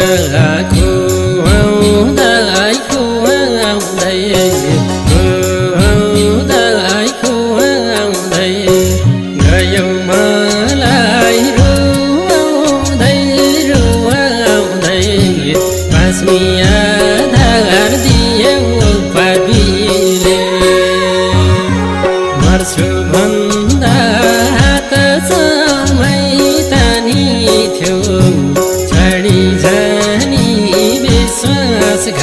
खुवाउँदै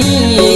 तानी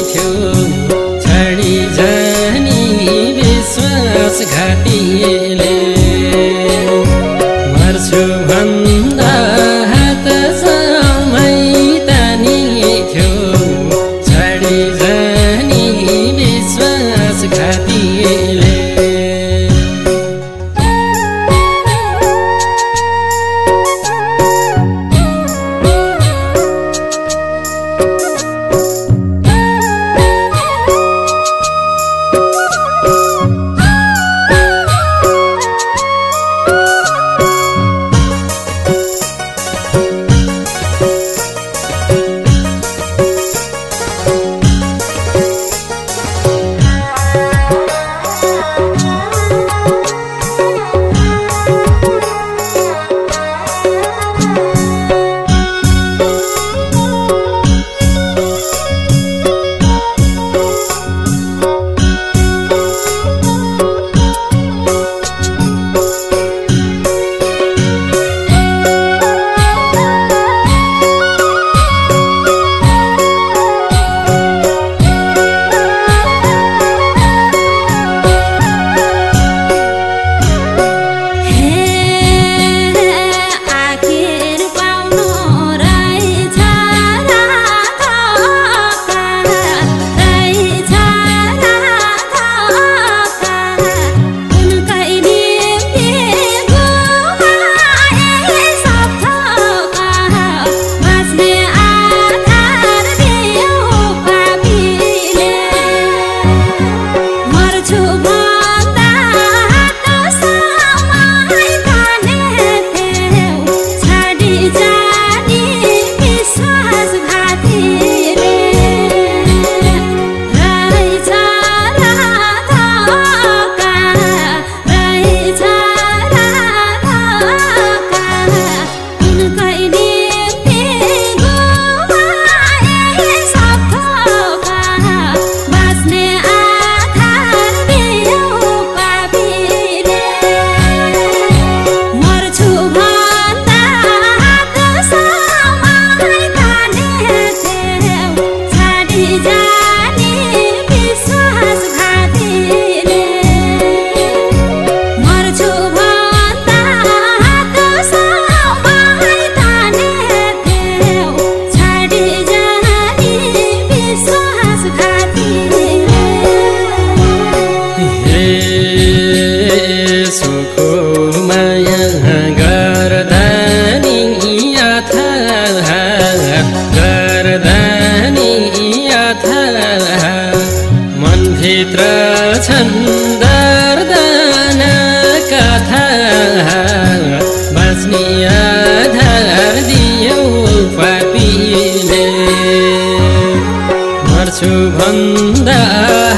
भन्दा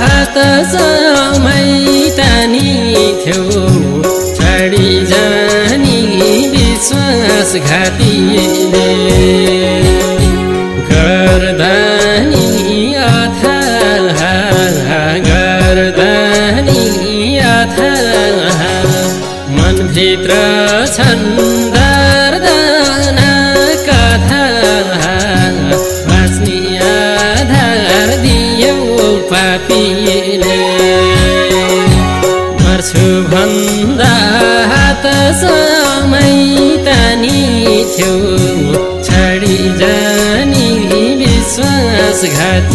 हात समय तानी थियो छाडी जानी विश्वास घाटिले गर्दानी अथा गर्दानी अथा मनभित्र छन् थियो। छाडी जानी विश्वासघातीले।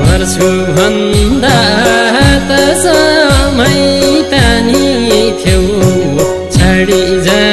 मर्छु भन्दा त समय तानी थियौ छाडी जा